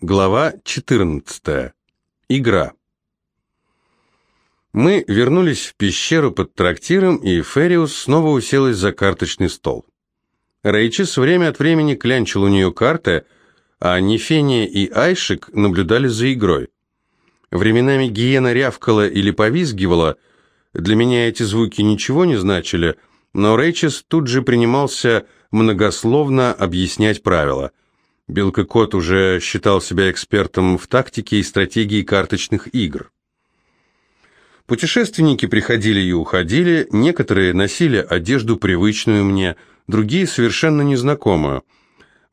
Глава 14. Игра. Мы вернулись в пещеру под трактиром, и Фериус снова уселась за карточный стол. Рейчес время от времени клянчил у нее карты, а Нефения и Айшик наблюдали за игрой. Временами гиена рявкала или повизгивала, для меня эти звуки ничего не значили, но Рейчес тут же принимался многословно объяснять правила – Белка-кот уже считал себя экспертом в тактике и стратегии карточных игр. Путешественники приходили и уходили, некоторые носили одежду привычную мне, другие совершенно незнакомую.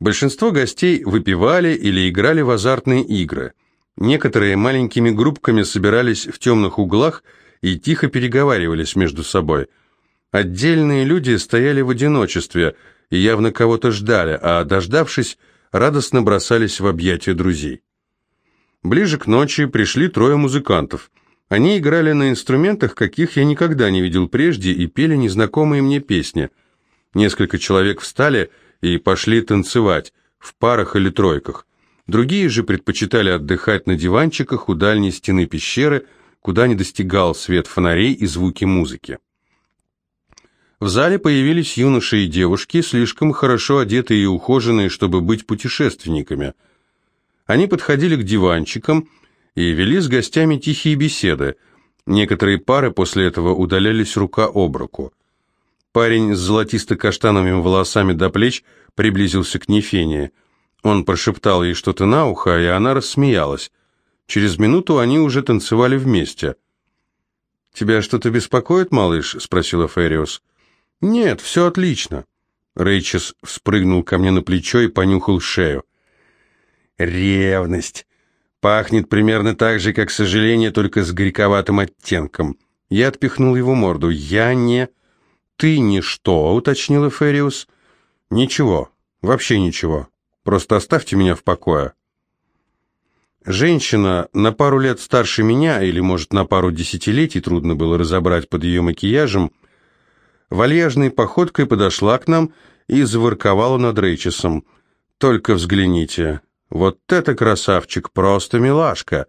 Большинство гостей выпивали или играли в азартные игры. Некоторые маленькими группками собирались в темных углах и тихо переговаривались между собой. Отдельные люди стояли в одиночестве и явно кого-то ждали, а дождавшись, радостно бросались в объятия друзей. Ближе к ночи пришли трое музыкантов. Они играли на инструментах, каких я никогда не видел прежде, и пели незнакомые мне песни. Несколько человек встали и пошли танцевать, в парах или тройках. Другие же предпочитали отдыхать на диванчиках у дальней стены пещеры, куда не достигал свет фонарей и звуки музыки. В зале появились юноши и девушки, слишком хорошо одетые и ухоженные, чтобы быть путешественниками. Они подходили к диванчикам и вели с гостями тихие беседы. Некоторые пары после этого удалялись рука об руку. Парень с золотисто-каштановыми волосами до плеч приблизился к Нефении. Он прошептал ей что-то на ухо, и она рассмеялась. Через минуту они уже танцевали вместе. «Тебя что-то беспокоит, малыш?» — спросила Фериус. «Нет, все отлично». Рейчес вспрыгнул ко мне на плечо и понюхал шею. «Ревность. Пахнет примерно так же, как сожаление, только с горьковатым оттенком». Я отпихнул его морду. «Я не...» «Ты не что?» — уточнила Фериус. «Ничего. Вообще ничего. Просто оставьте меня в покое». Женщина на пару лет старше меня, или, может, на пару десятилетий, трудно было разобрать под ее макияжем, — вальяжной походкой подошла к нам и заворковала над Рейчесом. «Только взгляните, вот это красавчик, просто милашка!»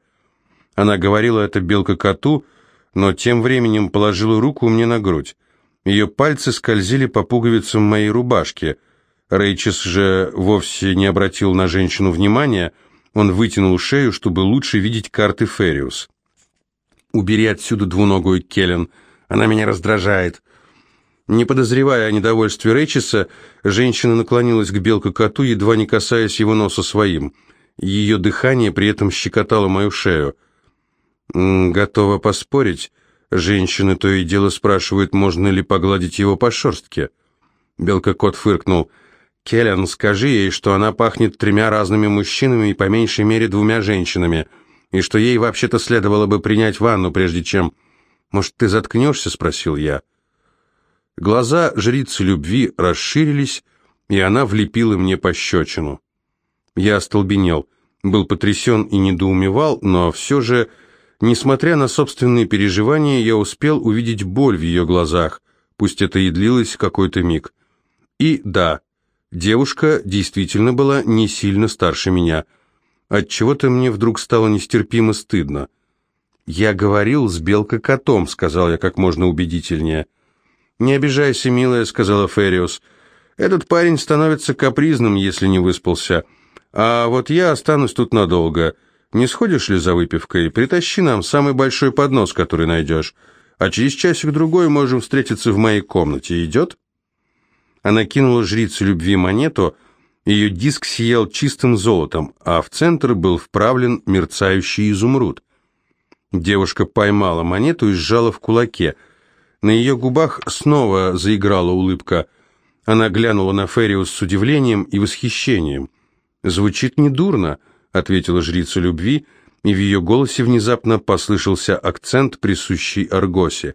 Она говорила это белка-коту, но тем временем положила руку мне на грудь. Ее пальцы скользили по пуговицам моей рубашки. Рейчес же вовсе не обратил на женщину внимания, он вытянул шею, чтобы лучше видеть карты Фериус. «Убери отсюда двуногую Келлен, она меня раздражает», не подозревая о недовольстве Рэчиса, женщина наклонилась к белка-коту, едва не касаясь его носа своим. Ее дыхание при этом щекотало мою шею. «Готова поспорить?» Женщины то и дело спрашивают, можно ли погладить его по шерстке. Белка-кот фыркнул. «Келлен, скажи ей, что она пахнет тремя разными мужчинами и по меньшей мере двумя женщинами, и что ей вообще-то следовало бы принять ванну, прежде чем...» «Может, ты заткнешься?» — спросил я. Глаза жрицы любви расширились, и она влепила мне пощечину. Я остолбенел, был потрясен и недоумевал, но все же, несмотря на собственные переживания, я успел увидеть боль в ее глазах, пусть это и длилось какой-то миг. И да, девушка действительно была не сильно старше меня. Отчего-то мне вдруг стало нестерпимо стыдно. «Я говорил с белка-котом», — сказал я как можно убедительнее. «Не обижайся, милая», — сказала Фериус. «Этот парень становится капризным, если не выспался. А вот я останусь тут надолго. Не сходишь ли за выпивкой? Притащи нам самый большой поднос, который найдешь. А через часик-другой можем встретиться в моей комнате. Идет?» Она кинула жрице любви монету, ее диск сиял чистым золотом, а в центр был вправлен мерцающий изумруд. Девушка поймала монету и сжала в кулаке — на ее губах снова заиграла улыбка. Она глянула на Фериус с удивлением и восхищением. «Звучит недурно», — ответила жрица любви, и в ее голосе внезапно послышался акцент, присущий Аргосе.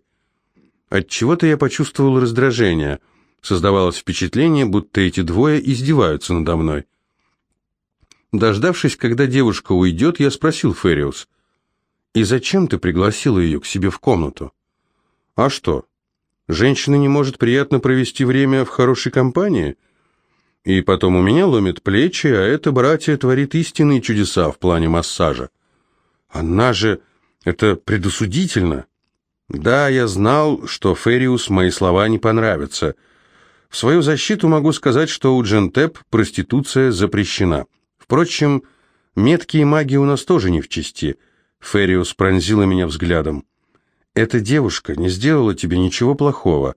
Отчего-то я почувствовал раздражение. Создавалось впечатление, будто эти двое издеваются надо мной. Дождавшись, когда девушка уйдет, я спросил Фериус, «И зачем ты пригласила ее к себе в комнату?» А что? Женщина не может приятно провести время в хорошей компании? И потом у меня ломит плечи, а это братья творит истинные чудеса в плане массажа. Она же... Это предусудительно. Да, я знал, что Фериус мои слова не понравятся. В свою защиту могу сказать, что у Джентеп проституция запрещена. Впрочем, меткие маги у нас тоже не в чести. Фериус пронзила меня взглядом. Эта девушка не сделала тебе ничего плохого.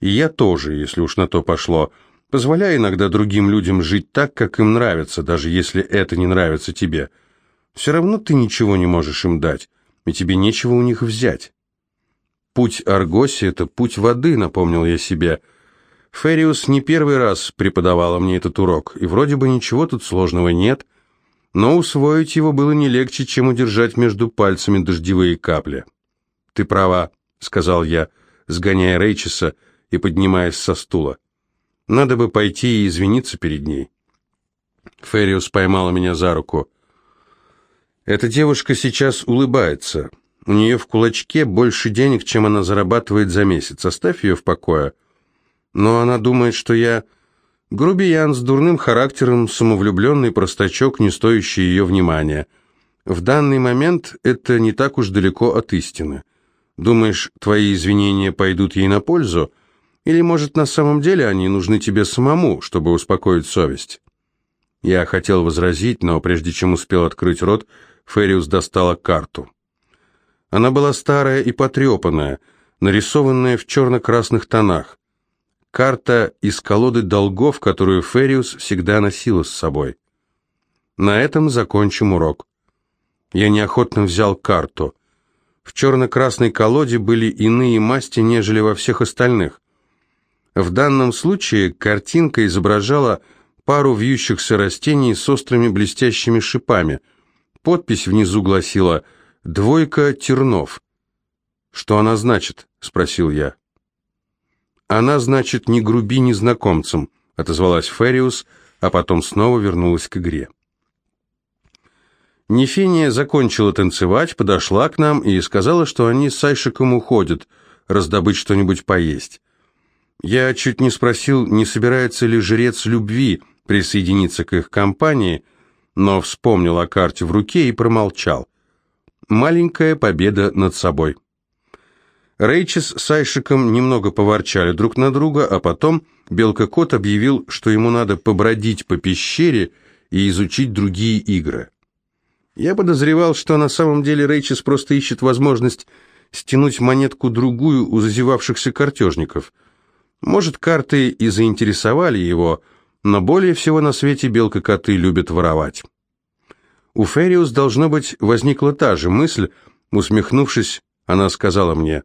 И я тоже, если уж на то пошло. Позволяй иногда другим людям жить так, как им нравится, даже если это не нравится тебе. Все равно ты ничего не можешь им дать, и тебе нечего у них взять. Путь Аргоси — это путь воды, напомнил я себе. Фериус не первый раз преподавала мне этот урок, и вроде бы ничего тут сложного нет, но усвоить его было не легче, чем удержать между пальцами дождевые капли. «Ты права», — сказал я, сгоняя Рейчеса и поднимаясь со стула. Надо бы пойти и извиниться перед ней. Фериус поймала меня за руку. Эта девушка сейчас улыбается. У нее в кулачке больше денег, чем она зарабатывает за месяц. Оставь ее в покое. Но она думает, что я грубиян с дурным характером, самовлюбленный простачок, не стоящий ее внимания. В данный момент это не так уж далеко от истины. Думаешь, твои извинения пойдут ей на пользу? — или, может, на самом деле они нужны тебе самому, чтобы успокоить совесть?» Я хотел возразить, но прежде чем успел открыть рот, Фериус достала карту. Она была старая и потрепанная, нарисованная в черно-красных тонах. Карта из колоды долгов, которую Фериус всегда носила с собой. На этом закончим урок. Я неохотно взял карту. В черно-красной колоде были иные масти, нежели во всех остальных. В данном случае картинка изображала пару вьющихся растений с острыми блестящими шипами. Подпись внизу гласила «Двойка тернов». «Что она значит?» — спросил я. «Она, значит, не груби незнакомцам», — отозвалась Фериус, а потом снова вернулась к игре. Нефения закончила танцевать, подошла к нам и сказала, что они с Айшиком уходят, раздобыть что-нибудь поесть. Я чуть не спросил, не собирается ли жрец любви присоединиться к их компании, но вспомнил о карте в руке и промолчал. Маленькая победа над собой. Рейчес с Айшиком немного поворчали друг на друга, а потом Белка-кот объявил, что ему надо побродить по пещере и изучить другие игры. Я подозревал, что на самом деле Рейчес просто ищет возможность стянуть монетку-другую у зазевавшихся картежников – может, карты и заинтересовали его, но более всего на свете белка-коты любят воровать. У Фериус, должно быть, возникла та же мысль, усмехнувшись, она сказала мне,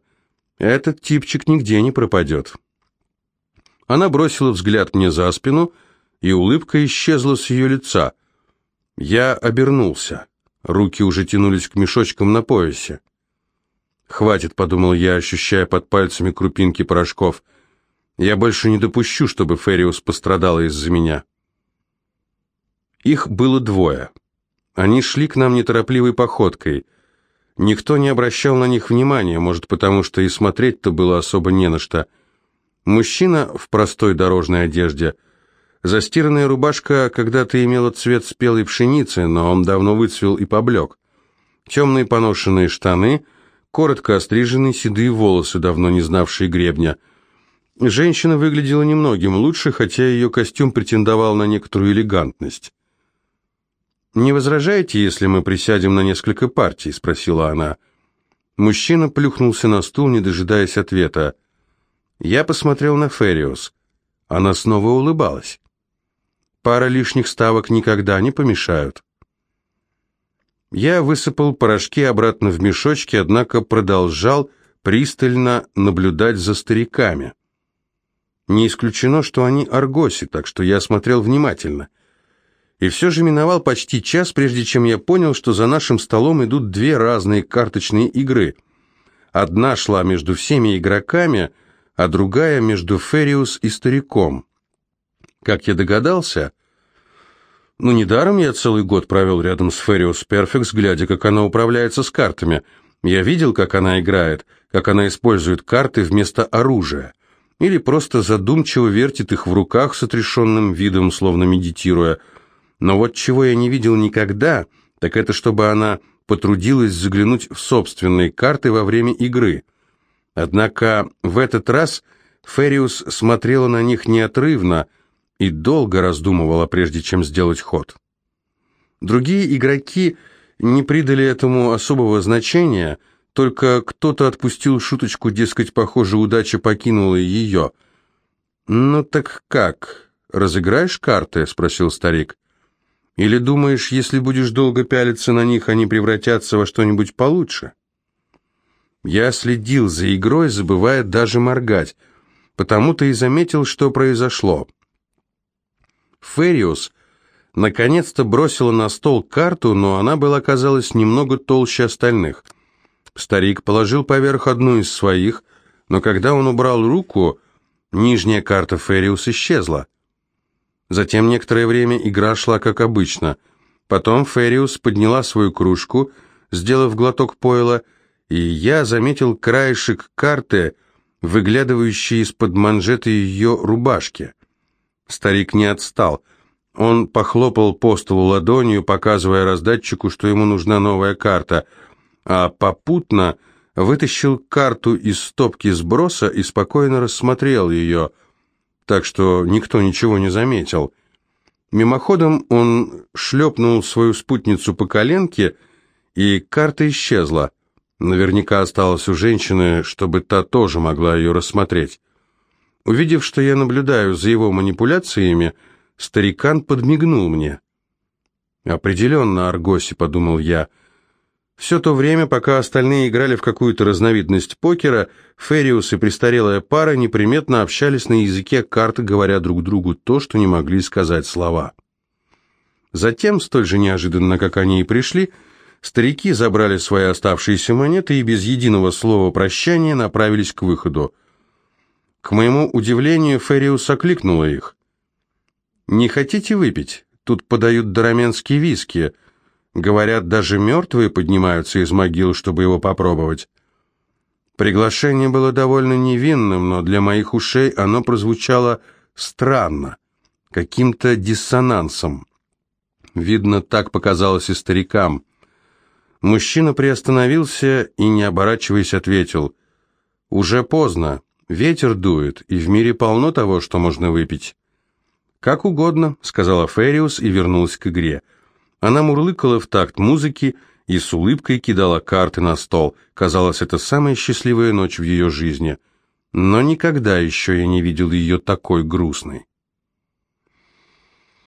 «Этот типчик нигде не пропадет». Она бросила взгляд мне за спину, и улыбка исчезла с ее лица. Я обернулся. Руки уже тянулись к мешочкам на поясе. «Хватит», — подумал я, ощущая под пальцами крупинки порошков — я больше не допущу, чтобы Фериус пострадала из-за меня. Их было двое. Они шли к нам неторопливой походкой. Никто не обращал на них внимания, может, потому что и смотреть-то было особо не на что. Мужчина в простой дорожной одежде. Застиранная рубашка когда-то имела цвет спелой пшеницы, но он давно выцвел и поблек. Темные поношенные штаны, коротко остриженные седые волосы, давно не знавшие гребня – Женщина выглядела немногим лучше, хотя ее костюм претендовал на некоторую элегантность. «Не возражаете, если мы присядем на несколько партий?» – спросила она. Мужчина плюхнулся на стул, не дожидаясь ответа. Я посмотрел на Фериус. Она снова улыбалась. Пара лишних ставок никогда не помешают. Я высыпал порошки обратно в мешочки, однако продолжал пристально наблюдать за стариками. Не исключено, что они аргоси, так что я смотрел внимательно. И все же миновал почти час, прежде чем я понял, что за нашим столом идут две разные карточные игры. Одна шла между всеми игроками, а другая между Фериус и стариком. Как я догадался... Ну, недаром я целый год провел рядом с Фериус Перфекс, глядя, как она управляется с картами. Я видел, как она играет, как она использует карты вместо оружия. или просто задумчиво вертит их в руках с отрешенным видом, словно медитируя. Но вот чего я не видел никогда, так это чтобы она потрудилась заглянуть в собственные карты во время игры. Однако в этот раз Фериус смотрела на них неотрывно и долго раздумывала, прежде чем сделать ход. Другие игроки не придали этому особого значения, только кто-то отпустил шуточку, дескать, похоже, удача покинула ее. «Ну так как, разыграешь карты?» — спросил старик. «Или думаешь, если будешь долго пялиться на них, они превратятся во что-нибудь получше?» Я следил за игрой, забывая даже моргать, потому-то и заметил, что произошло. Фериус наконец-то бросила на стол карту, но она была, казалось, немного толще остальных. Старик положил поверх одну из своих, но когда он убрал руку, нижняя карта Фериус исчезла. Затем некоторое время игра шла как обычно. Потом Фериус подняла свою кружку, сделав глоток пойла, и я заметил краешек карты, выглядывающий из-под манжеты ее рубашки. Старик не отстал. Он похлопал по столу ладонью, показывая раздатчику, что ему нужна новая карта, а попутно вытащил карту из стопки сброса и спокойно рассмотрел ее, так что никто ничего не заметил. Мимоходом он шлепнул свою спутницу по коленке, и карта исчезла. Наверняка осталась у женщины, чтобы та тоже могла ее рассмотреть. Увидев, что я наблюдаю за его манипуляциями, старикан подмигнул мне. «Определенно, Аргоси», — подумал я. Все то время, пока остальные играли в какую-то разновидность покера, Фериус и престарелая пара неприметно общались на языке карты, говоря друг другу то, что не могли сказать слова. Затем, столь же неожиданно, как они и пришли, старики забрали свои оставшиеся монеты и без единого слова прощания направились к выходу. К моему удивлению, Фериус окликнула их. «Не хотите выпить? Тут подают дараменские виски. Говорят, даже мертвые поднимаются из могил, чтобы его попробовать». Приглашение было довольно невинным, но для моих ушей оно прозвучало странно, каким-то диссонансом. Видно, так показалось и старикам. Мужчина приостановился и, не оборачиваясь, ответил, «Уже поздно. Ветер дует, и в мире полно того, что можно выпить. «Как угодно», — сказала Фериус и вернулась к игре. Она мурлыкала в такт музыки и с улыбкой кидала карты на стол. Казалось, это самая счастливая ночь в ее жизни. Но никогда еще я не видел ее такой грустной.